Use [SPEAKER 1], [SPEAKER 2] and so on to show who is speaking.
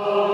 [SPEAKER 1] Oh.